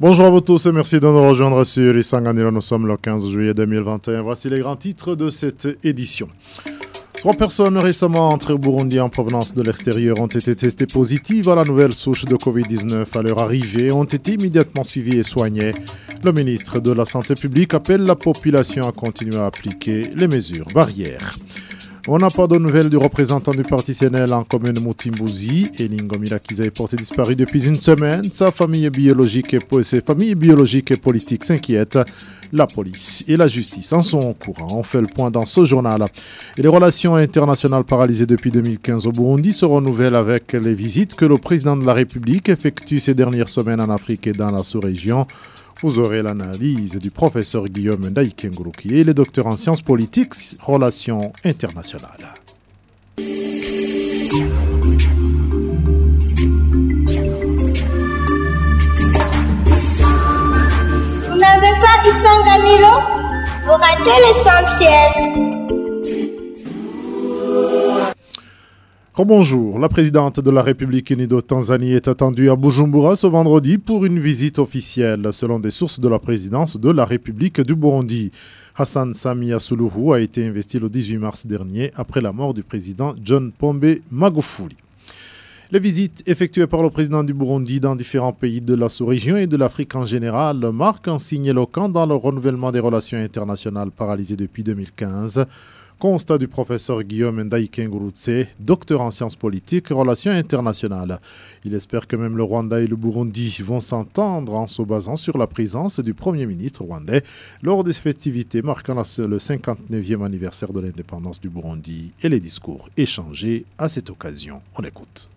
Bonjour à vous tous et merci de nous rejoindre sur Isanganiro. Nous sommes le 15 juillet 2021. Voici les grands titres de cette édition. Trois personnes récemment entrées au Burundi en provenance de l'extérieur ont été testées positives à la nouvelle souche de Covid-19 à leur arrivée ont été immédiatement suivies et soignées. Le ministre de la Santé publique appelle la population à continuer à appliquer les mesures barrières. On n'a pas de nouvelles du représentant du parti CNL en commune Moutimbuzi. Elingo Mirakiza est porté disparu depuis une semaine. Sa famille biologique et, ses familles. La police et la justice en sont au courant. On fait le point dans ce journal. Et les relations internationales paralysées depuis 2015 au Burundi se renouvellent avec les visites que le président de la République effectue ces dernières semaines en Afrique et dans la sous-région. Vous aurez l'analyse du professeur Guillaume Ndaïkengourou qui est le docteur en sciences politiques, relations internationales. Vous n'avez pas Isanganilo Vous ratez l'essentiel. Bonjour, la présidente de la République unie de Tanzanie est attendue à Bujumbura ce vendredi pour une visite officielle, selon des sources de la présidence de la République du Burundi. Hassan Samia Suluhu a été investi le 18 mars dernier après la mort du président John Pombe Magufuli. Les visites effectuées par le président du Burundi dans différents pays de la sous-région et de l'Afrique en général marquent un signe éloquent dans le renouvellement des relations internationales paralysées depuis 2015. Constat du professeur Guillaume Ndaïkengurutse, docteur en sciences politiques et relations internationales. Il espère que même le Rwanda et le Burundi vont s'entendre en se basant sur la présence du Premier ministre rwandais lors des festivités marquant le 59e anniversaire de l'indépendance du Burundi et les discours échangés à cette occasion. On écoute.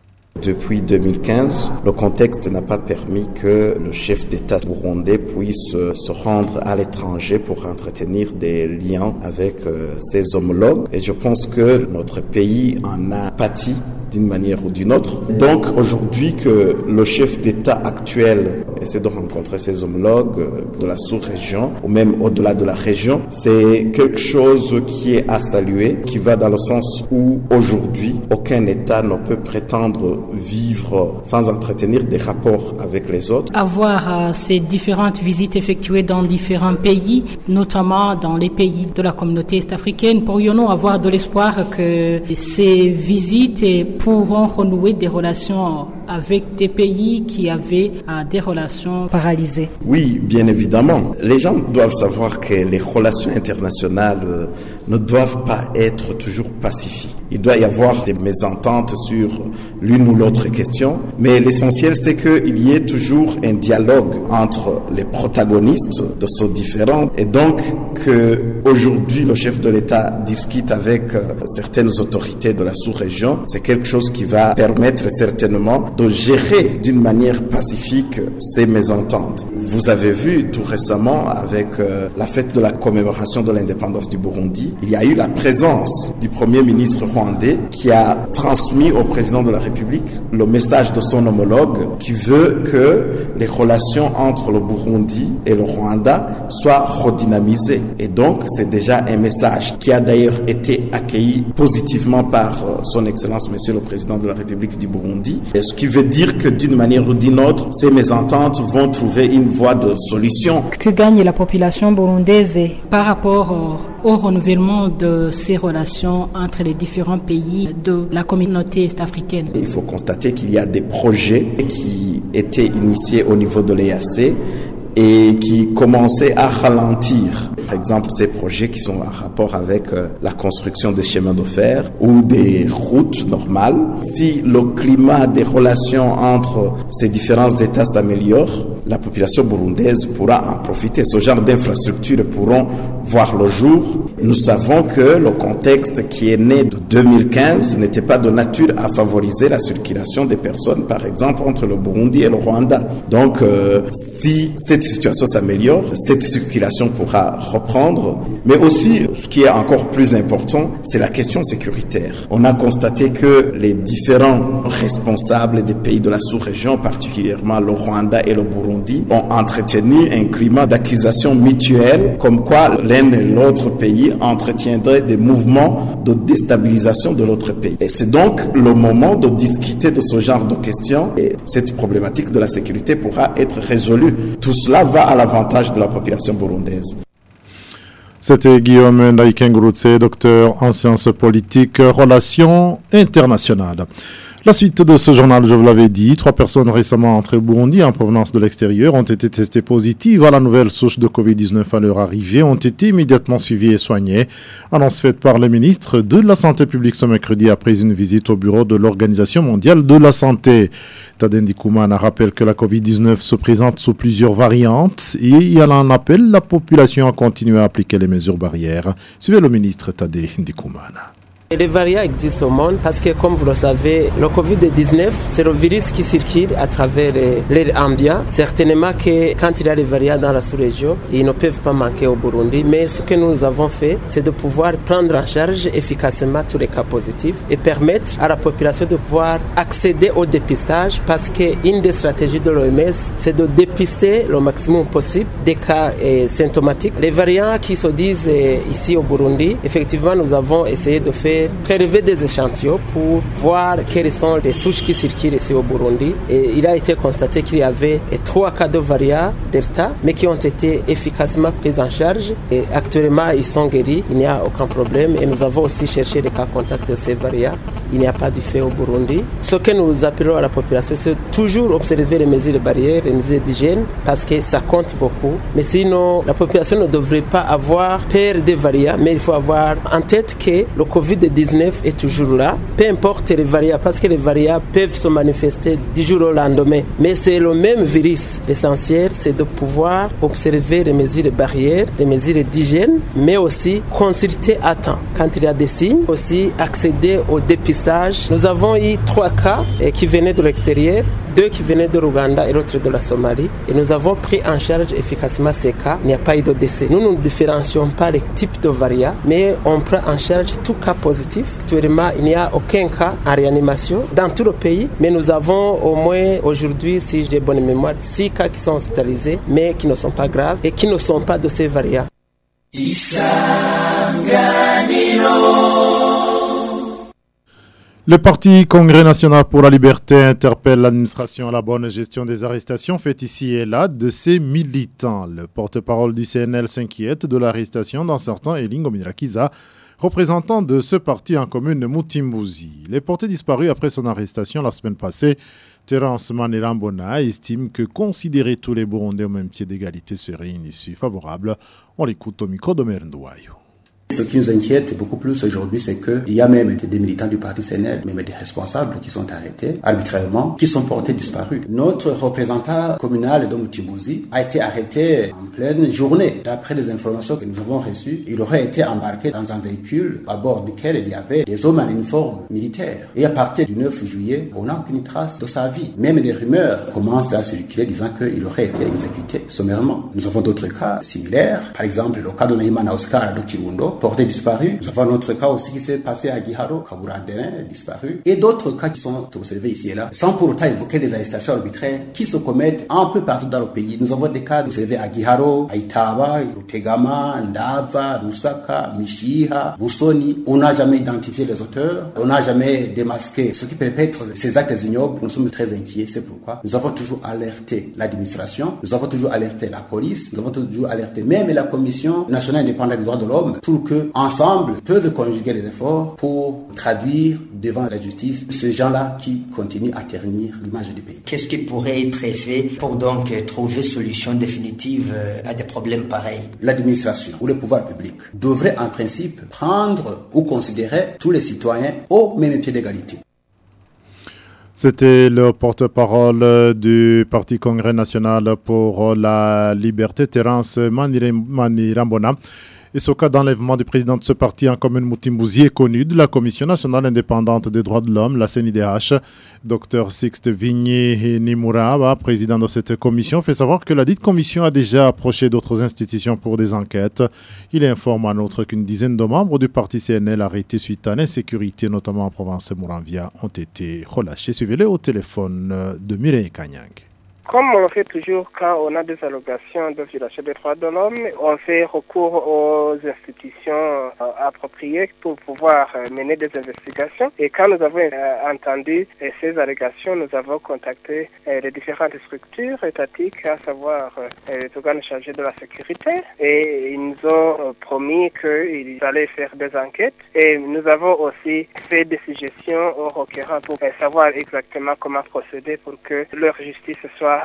Depuis 2015, le contexte n'a pas permis que le chef d'État burundais puisse se rendre à l'étranger pour entretenir des liens avec euh, ses homologues. Et je pense que notre pays en a pâti d'une manière ou d'une autre. Donc aujourd'hui que le chef d'État actuel essaie de rencontrer ses homologues euh, de la sous-région ou même au-delà de la région, c'est quelque chose qui est à saluer, qui va dans le sens où aujourd'hui aucun État ne peut prétendre vivre sans entretenir des rapports avec les autres. Avoir euh, ces différentes visites effectuées dans différents pays, notamment dans les pays de la communauté est-africaine, pourrions-nous avoir de l'espoir que ces visites pourront renouer des relations avec des pays qui avaient euh, des relations paralysées Oui, bien évidemment. Les gens doivent savoir que les relations internationales euh, ne doivent pas être toujours pacifiques. Il doit y avoir des mésententes sur l'une ou l'autre question, mais l'essentiel c'est qu'il y ait toujours un dialogue entre les protagonistes de ce différents et donc que aujourd'hui le chef de l'État discute avec euh, certaines autorités de la sous-région, c'est quelque chose qui va permettre certainement de gérer d'une manière pacifique ces mésententes. Vous avez vu tout récemment avec euh, la fête de la commémoration de l'indépendance du Burundi, il y a eu la présence du Premier ministre rwandais qui a transmis au président de la République le message de son homologue qui veut que les relations entre le Burundi et le Rwanda soient redynamisées. Et donc, c'est déjà un message qui a d'ailleurs été accueilli positivement par euh, son Excellence, Monsieur le Président de la République du Burundi. Ce qui veut dire que d'une manière ou d'une autre, ces mésententes vont trouver une voie de solution. Que gagne la population burundaise par rapport au renouvellement de ces relations entre les différents pays de la communauté est-africaine Il faut constater qu'il y a des projets qui étaient initiés au niveau de l'EAC et qui commençaient à ralentir. Par exemple, ces projets qui sont en rapport avec euh, la construction des chemins de fer ou des routes normales. Si le climat des relations entre ces différents États s'améliore, la population burundaise pourra en profiter. Ce genre d'infrastructures pourront voir le jour. Nous savons que le contexte qui est né de 2015 n'était pas de nature à favoriser la circulation des personnes, par exemple, entre le Burundi et le Rwanda. Donc, euh, si cette situation s'améliore, cette circulation pourra reprendre. Mais aussi, ce qui est encore plus important, c'est la question sécuritaire. On a constaté que les différents responsables des pays de la sous-région, particulièrement le Rwanda et le Burundi, Burundi ont entretenu un climat d'accusation mutuelle comme quoi l'un et l'autre pays entretiendraient des mouvements de déstabilisation de l'autre pays. Et c'est donc le moment de discuter de ce genre de questions et cette problématique de la sécurité pourra être résolue. Tout cela va à l'avantage de la population burundaise. C'était Guillaume Ndaïkengroutse, docteur en sciences politiques, relations internationales. La suite de ce journal, je vous l'avais dit, trois personnes récemment entrées au Burundi en provenance de l'extérieur ont été testées positives à la nouvelle souche de Covid-19 à leur arrivée, ont été immédiatement suivies et soignées. Annonce faite par le ministre de la Santé publique ce mercredi après une visite au bureau de l'Organisation mondiale de la santé. Tadendi Koumana rappelle que la Covid-19 se présente sous plusieurs variantes et il en appelle la population à continuer à appliquer les mesures barrières. Suivez le ministre Tadendi Koumana. Les variants existent au monde parce que, comme vous le savez, le Covid-19, c'est le virus qui circule à travers l'air ambiant. Certainement que quand il y a des variants dans la sous-région, ils ne peuvent pas manquer au Burundi. Mais ce que nous avons fait, c'est de pouvoir prendre en charge efficacement tous les cas positifs et permettre à la population de pouvoir accéder au dépistage parce qu'une des stratégies de l'OMS, c'est de dépister le maximum possible des cas eh, symptomatiques. Les variants qui se disent eh, ici au Burundi, effectivement, nous avons essayé de faire j'ai prélevé des échantillons pour voir quelles sont les souches qui circulent ici au Burundi. Et il a été constaté qu'il y avait trois cas de varia Delta, mais qui ont été efficacement pris en charge. Et actuellement, ils sont guéris, il n'y a aucun problème. Et nous avons aussi cherché les cas contacts de ces varia. Il n'y a pas d'effet au Burundi. Ce que nous appelons à la population, c'est toujours observer les mesures de barrières, les mesures d'hygiène, parce que ça compte beaucoup. Mais sinon, la population ne devrait pas avoir peur des varia, mais il faut avoir en tête que le Covid-19 19 est toujours là, peu importe les variables, parce que les variables peuvent se manifester du jour au lendemain. Mais c'est le même virus. L'essentiel, c'est de pouvoir observer les mesures barrières, les mesures d'hygiène, mais aussi consulter à temps quand il y a des signes, aussi accéder au dépistage. Nous avons eu trois cas eh, qui venaient de l'extérieur, deux qui venaient de l'Ouganda et l'autre de la Somalie. Et nous avons pris en charge efficacement ces cas. Il n'y a pas eu de décès. Nous ne différencions pas les types de variants, mais on prend en charge tout cas positif Actuellement, il n'y a aucun cas en réanimation dans tout le pays, mais nous avons au moins aujourd'hui, si j'ai bonne mémoire, six cas qui sont hospitalisés, mais qui ne sont pas graves et qui ne sont pas de ces variants. Le parti Congrès national pour la liberté interpelle l'administration à la bonne gestion des arrestations faites ici et là de ses militants. Le porte-parole du CNL s'inquiète de l'arrestation d'un certain Elingo Minrakiza, représentant de ce parti en commune de Moutimbuzi. Il est porté disparu après son arrestation la semaine passée. Terence Manirambona estime que considérer tous les Burundais au même pied d'égalité serait une issue favorable. On l'écoute au micro de Merndouayo. Ce qui nous inquiète beaucoup plus aujourd'hui, c'est qu'il y a même des militants du parti CNL, même des responsables qui sont arrêtés arbitrairement, qui sont portés disparus. Notre représentant communal de Moutibouzi a été arrêté en pleine journée. D'après les informations que nous avons reçues, il aurait été embarqué dans un véhicule à bord duquel il y avait des hommes en uniforme militaire. Et à partir du 9 juillet, on n'a aucune trace de sa vie. Même des rumeurs commencent à circuler disant qu'il aurait été exécuté sommairement. Nous avons d'autres cas similaires. Par exemple, le cas de Neymar Oscar de Chirundo, porté disparu. Nous avons notre cas aussi qui s'est passé à Giharo, Kaburanderin, disparu. Et d'autres cas qui sont observés ici et là, sans pour autant évoquer les arrestations arbitraires qui se commettent un peu partout dans le pays. Nous avons des cas observés à Giharo, à Itaba, Rutegama, Ndava, Rusaka, Mishiha, Busoni. On n'a jamais identifié les auteurs, on n'a jamais démasqué ceux qui perpètrent ces actes ignobles. Nous sommes très inquiets, c'est pourquoi nous avons toujours alerté l'administration, nous avons toujours alerté la police, nous avons toujours alerté même la Commission nationale indépendante des droits de l'homme pour que ensemble peuvent conjuguer les efforts pour traduire devant la justice ces gens-là qui continuent à ternir l'image du pays. Qu'est-ce qui pourrait être fait pour donc trouver solution définitive à des problèmes pareils? L'administration ou le pouvoir public devrait en principe prendre ou considérer tous les citoyens au même pied d'égalité. C'était le porte-parole du Parti Congrès national pour la liberté, Terence Manirambona. Et ce cas d'enlèvement du président de ce parti en commune Moutimbuzi est connu de la Commission nationale indépendante des droits de l'homme, la CNIDH. Dr Sixte Vigny Nimura, président de cette commission, fait savoir que la dite commission a déjà approché d'autres institutions pour des enquêtes. Il informe en outre qu'une dizaine de membres du parti CNL arrêtés suite à l'insécurité, notamment en province Mouranvia, ont été relâchés. Suivez-les au téléphone de Mireille Kanyang. Comme on fait toujours quand on a des allocations de violation des droits de l'homme, on fait recours aux institutions euh, appropriées pour pouvoir euh, mener des investigations. Et quand nous avons euh, entendu ces allégations, nous avons contacté les différentes structures étatiques, à savoir les organes chargés de la sécurité, et ils nous ont promis qu'ils allaient faire des enquêtes. Et nous avons aussi fait des suggestions aux requérants pour savoir exactement comment procéder pour que leur justice soit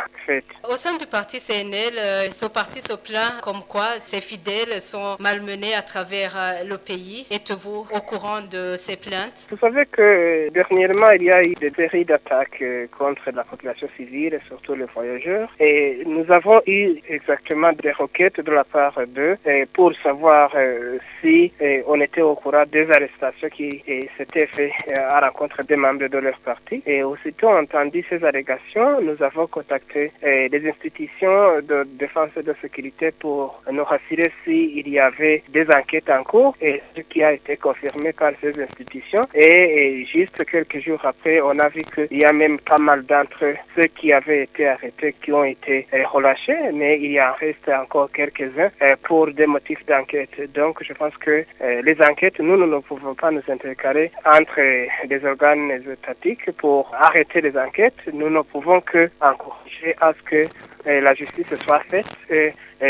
Au sein du parti CNL, ce parti se plaint comme quoi ses fidèles sont malmenés à travers le pays. Êtes-vous au courant de ces plaintes? Vous savez que dernièrement, il y a eu des séries d'attaques euh, contre la population civile et surtout les voyageurs. Et nous avons eu exactement des requêtes de la part d'eux pour savoir euh, si euh, on était au courant des arrestations qui s'étaient faites à rencontre des membres de leur parti. Et aussitôt entendu ces allégations, nous avons contacté des institutions de défense et de sécurité pour nous rassurer s'il y avait des enquêtes en cours et ce qui a été confirmé par ces institutions. Et, juste quelques jours après, on a vu qu'il y a même pas mal d'entre ceux qui avaient été arrêtés qui ont été euh, relâchés, mais il y en reste encore quelques-uns euh, pour des motifs d'enquête. Donc je pense que euh, les enquêtes, nous, nous ne pouvons pas nous intercaler entre les organes étatiques pour arrêter les enquêtes. Nous ne pouvons que encourager à ce que la justice soit faite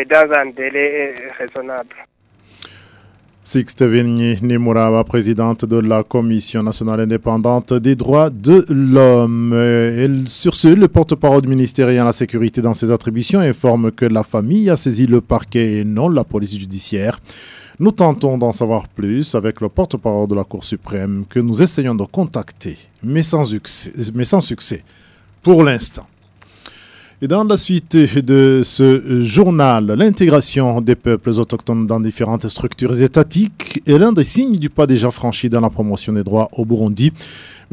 dans un délai raisonnable. Sixte Vigny Nimurava, présidente de la Commission nationale indépendante des droits de l'homme. Sur ce, le porte-parole du ministère ayant la sécurité dans ses attributions informe que la famille a saisi le parquet et non la police judiciaire. Nous tentons d'en savoir plus avec le porte-parole de la Cour suprême que nous essayons de contacter, mais sans succès pour l'instant. Et dans la suite de ce journal, l'intégration des peuples autochtones dans différentes structures étatiques est l'un des signes du pas déjà franchi dans la promotion des droits au Burundi.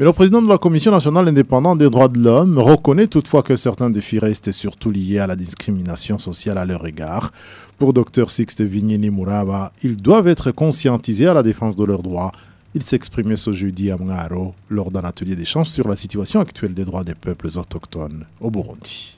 Mais le président de la Commission nationale indépendante des droits de l'homme reconnaît toutefois que certains défis restent surtout liés à la discrimination sociale à leur égard. Pour Dr Sixte Vignini Muraba, ils doivent être conscientisés à la défense de leurs droits. Il s'exprimait ce jeudi à Mngaro lors d'un atelier d'échange sur la situation actuelle des droits des peuples autochtones au Burundi.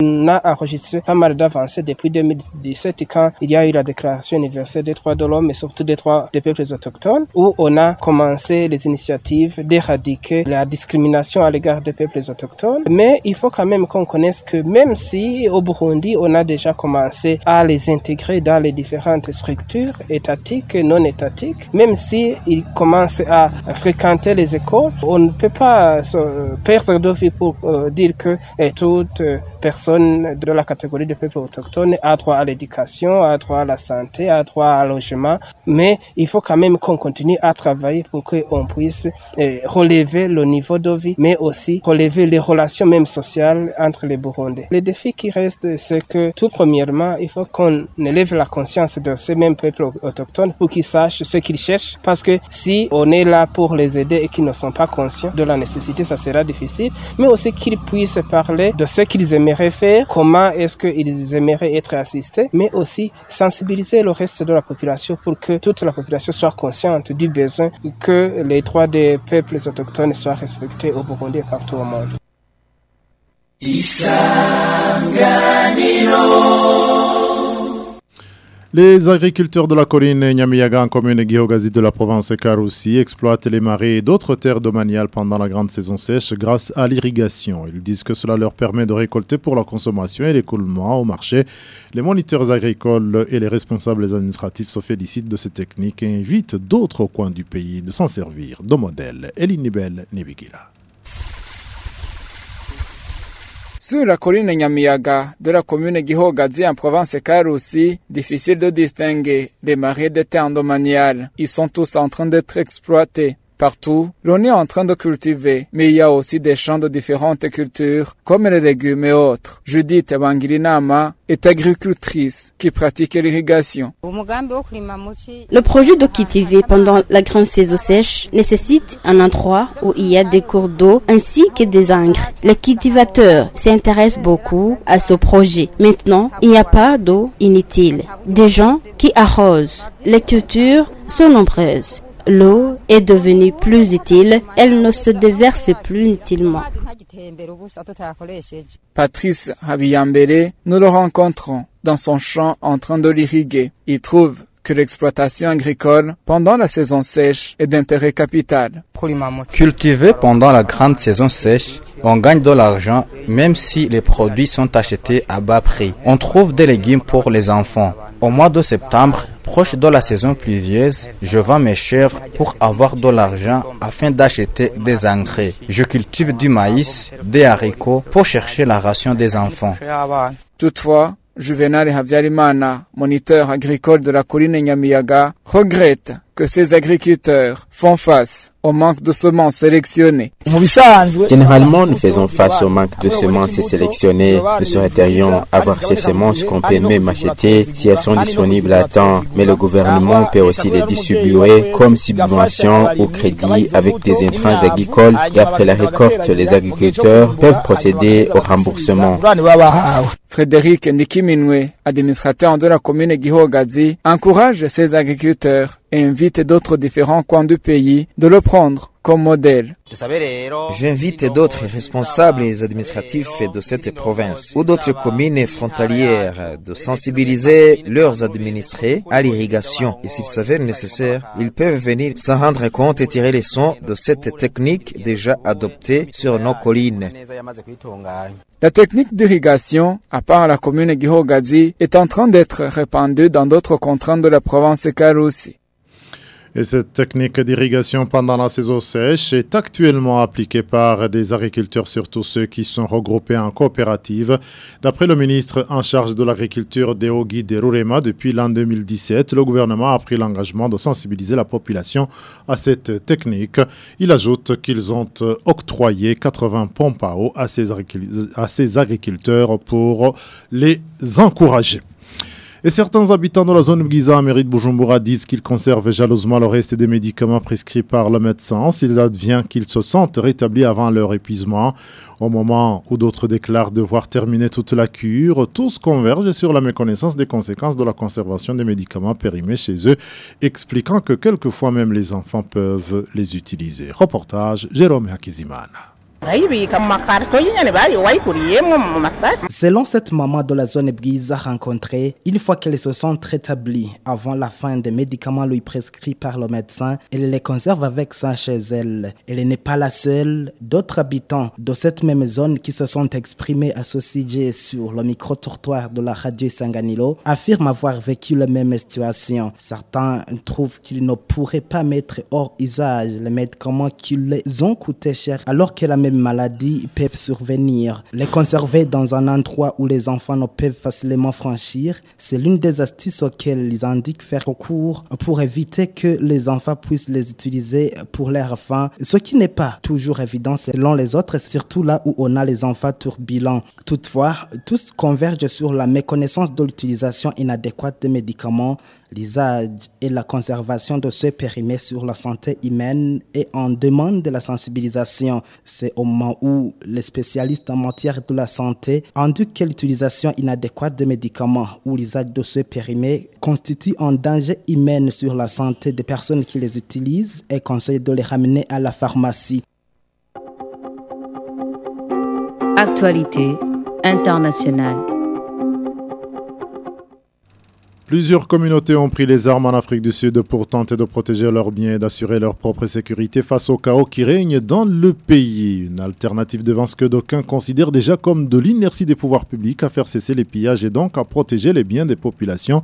On a enregistré pas mal d'avancées depuis 2017 quand il y a eu la déclaration universelle des droits de l'homme et surtout des droits des peuples autochtones où on a commencé les initiatives d'éradiquer la discrimination à l'égard des peuples autochtones. Mais il faut quand même qu'on connaisse que même si au Burundi on a déjà commencé à les intégrer dans les différentes structures étatiques et non étatiques, même si ils commencent à fréquenter les écoles, on ne peut pas perdre de vue pour euh, dire que toute personne de la catégorie des peuples autochtones a droit à l'éducation, a droit à la santé, a droit à logement. Mais il faut quand même qu'on continue à travailler pour qu'on puisse eh, relever le niveau de vie, mais aussi relever les relations même sociales entre les Burundais. Le défi qui reste, c'est que tout premièrement, il faut qu'on élève la conscience de ces mêmes peuples autochtones pour qu'ils sachent ce qu'ils cherchent. Parce que si on est là pour les aider et qu'ils ne sont pas conscients de la nécessité, ça sera difficile. Mais aussi qu'ils puissent parler de ce qu'ils aimeraient comment est-ce qu'ils aimeraient être assistés, mais aussi sensibiliser le reste de la population pour que toute la population soit consciente du besoin que les droits des peuples autochtones soient respectés au Burundi et partout au monde. Les agriculteurs de la colline Nyamiyaga en commune Gihogazi de la province Karoussi exploitent les marais et d'autres terres domaniales pendant la grande saison sèche grâce à l'irrigation. Ils disent que cela leur permet de récolter pour la consommation et l'écoulement au marché. Les moniteurs agricoles et les responsables administratifs se félicitent de ces techniques et invitent d'autres coins du pays de s'en servir de modèle. Elinibel. Sur la colline Nyamiyaga de la commune Gihogazi en province Karusi, difficile de distinguer les marais de terre domaniales. Ils sont tous en train d'être exploités. Partout, l'on est en train de cultiver, mais il y a aussi des champs de différentes cultures, comme les légumes et autres. Judith Evangelinama est agricultrice qui pratique l'irrigation. Le projet de cultiver pendant la grande saison sèche nécessite un endroit où il y a des cours d'eau ainsi que des engrais. Les cultivateurs s'intéressent beaucoup à ce projet. Maintenant, il n'y a pas d'eau inutile. Des gens qui arrosent. Les cultures sont nombreuses. L'eau est devenue plus utile, elle ne se déverse plus inutilement. Patrice Habiyambere, nous le rencontrons dans son champ en train de l'irriguer. Il trouve que l'exploitation agricole pendant la saison sèche est d'intérêt capital. Cultivé pendant la grande saison sèche, on gagne de l'argent même si les produits sont achetés à bas prix. On trouve des légumes pour les enfants. Au mois de septembre, proche de la saison pluvieuse, je vends mes chèvres pour avoir de l'argent afin d'acheter des engrais. Je cultive du maïs, des haricots pour chercher la ration des enfants. Toutefois, Juvenal Habyarimana, moniteur agricole de la colline Nyamiyaga, regrette que ces agriculteurs font face au manque de semences sélectionnées. Généralement, nous faisons face au manque de semences sélectionnées. Nous souhaiterions avoir ces semences qu'on peut même acheter si elles sont disponibles à temps. Mais le gouvernement peut aussi les distribuer comme subvention ou crédit avec des intrants agricoles et après la récolte, les agriculteurs peuvent procéder au remboursement. Frédéric Nikiminwe, administrateur de la commune Gihogazi, encourage ces agriculteurs et invite d'autres différents coins du pays de le prendre comme modèle. J'invite d'autres responsables administratifs de cette province ou d'autres communes frontalières de sensibiliser leurs administrés à l'irrigation et s'il s'avère nécessaire, ils peuvent venir s'en rendre compte et tirer les leçons de cette technique déjà adoptée sur nos collines. La technique d'irrigation, à part la commune Gihogazi, est en train d'être répandue dans d'autres contraintes de la province Karoussi. Et cette technique d'irrigation pendant la saison sèche est actuellement appliquée par des agriculteurs, surtout ceux qui sont regroupés en coopérative. D'après le ministre en charge de l'agriculture Deogi Derurema, depuis l'an 2017, le gouvernement a pris l'engagement de sensibiliser la population à cette technique. Il ajoute qu'ils ont octroyé 80 pompes à eau à ces, à ces agriculteurs pour les encourager. Et certains habitants de la zone Giza, mérite Bujumbura, disent qu'ils conservent jalousement le reste des médicaments prescrits par le médecin s'il advient qu'ils se sentent rétablis avant leur épuisement. Au moment où d'autres déclarent devoir terminer toute la cure, tous convergent sur la méconnaissance des conséquences de la conservation des médicaments périmés chez eux, expliquant que quelquefois même les enfants peuvent les utiliser. Reportage Jérôme Hakizimana. Selon cette maman de la zone Bgiza rencontrée, une fois qu'elle se sent rétablie avant la fin des médicaments lui prescrits par le médecin, elle les conserve avec ça chez elle. Elle n'est pas la seule. D'autres habitants de cette même zone qui se sont exprimés à ce sujet sur le micro-trottoir de la radio Sanganilo affirment avoir vécu la même situation. Certains trouvent qu'ils ne pourraient pas mettre hors usage les médicaments qui les ont coûté cher alors que la maladies peuvent survenir. Les conserver dans un endroit où les enfants ne peuvent facilement franchir, c'est l'une des astuces auxquelles ils indiquent faire recours pour éviter que les enfants puissent les utiliser pour leurs fins, ce qui n'est pas toujours évident selon les autres, surtout là où on a les enfants turbulents. Toutefois, tous convergent sur la méconnaissance de l'utilisation inadéquate des médicaments l'usage et la conservation de ce périmètre sur la santé humaine et en demande de la sensibilisation. C'est au moment où les spécialistes en matière de la santé indiquent que l'utilisation inadéquate des médicaments ou l'usage de ce périmètre constitue un danger humain sur la santé des personnes qui les utilisent et conseillent de les ramener à la pharmacie. Actualité internationale. Plusieurs communautés ont pris les armes en Afrique du Sud pour tenter de protéger leurs biens et d'assurer leur propre sécurité face au chaos qui règne dans le pays. Une alternative devant ce que d'aucuns considèrent déjà comme de l'inertie des pouvoirs publics à faire cesser les pillages et donc à protéger les biens des populations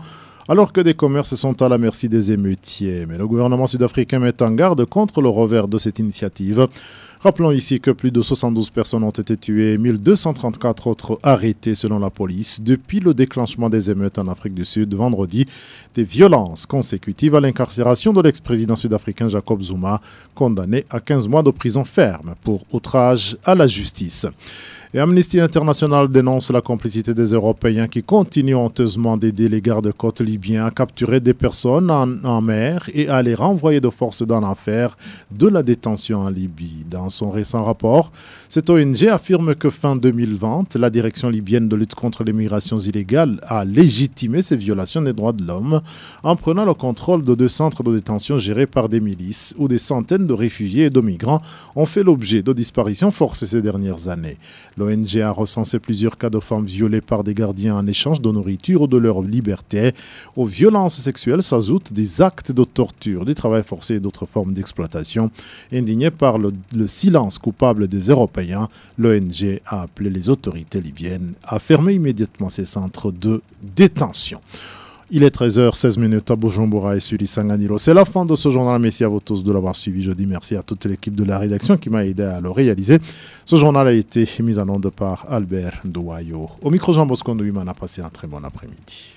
alors que des commerces sont à la merci des émeutiers. Mais le gouvernement sud-africain met en garde contre le revers de cette initiative. Rappelons ici que plus de 72 personnes ont été tuées et 1234 autres arrêtées selon la police depuis le déclenchement des émeutes en Afrique du Sud vendredi. Des violences consécutives à l'incarcération de l'ex-président sud-africain Jacob Zuma, condamné à 15 mois de prison ferme pour outrage à la justice. Et Amnesty International dénonce la complicité des Européens qui continuent honteusement d'aider les gardes-côtes libyens à capturer des personnes en, mer et à les renvoyer de force dans l'affaire de la détention en Libye. Dans son récent rapport, cette ONG affirme que fin 2020, la direction libyenne de lutte contre les migrations illégales a légitimé ces violations des droits de l'homme en prenant le contrôle de deux centres de détention gérés par des milices où des centaines de réfugiés et de migrants ont fait l'objet de disparitions forcées ces dernières années. L'ONG a recensé plusieurs cas de femmes violées par des gardiens en échange de nourriture ou de leur liberté. Aux violences sexuelles s'ajoutent des actes de torture, du travail forcé et d'autres formes d'exploitation. Indigné par le, le silence coupable des Européens, l'ONG a appelé les autorités libyennes à fermer immédiatement ces centres de détention. Il est 13h16 à Bujumbura et sur Isanganiro. C'est la fin de ce journal. Merci à vous tous de l'avoir suivi. Je dis merci à toute l'équipe de la rédaction qui m'a aidé à le réaliser. Ce journal a été mis en onde par Albert Douayo. Au micro Jean Bosco Ndouiman a passé un très bon après-midi.